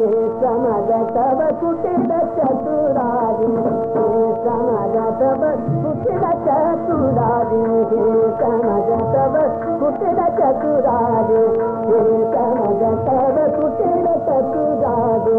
సమగతవ కుటిల చతురాది సమగతవ కుటిల చతురాది సమగతవ కుటిల చతురాది సమగతవ కుటిల చతురాది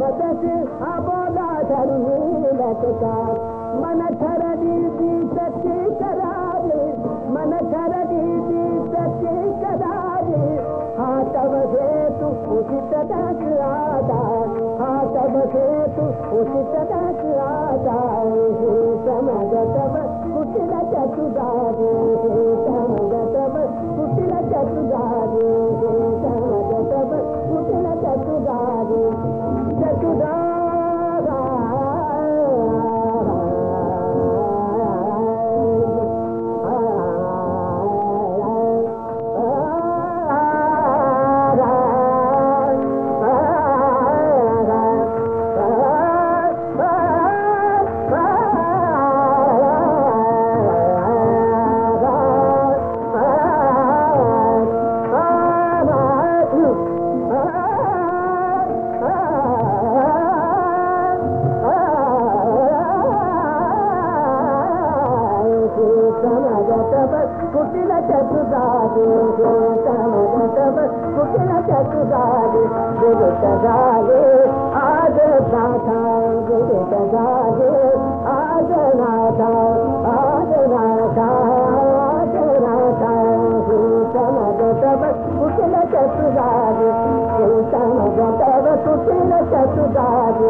मदसी अबोला धरुनी रतका मन ठरली ती सच्ची करारी मन ठरली ती सच्ची करारी हा तव हेतु उचित दस आदा हा तव हेतु కుటిల చతుగాది కుటిల చతుగాది గురుతగాయే ఆద నాథ గురుతగాయే ఆద నాథ ఆద నాథ ఆద నాథ కుటిల చతుగాది కుటిల చతుగాది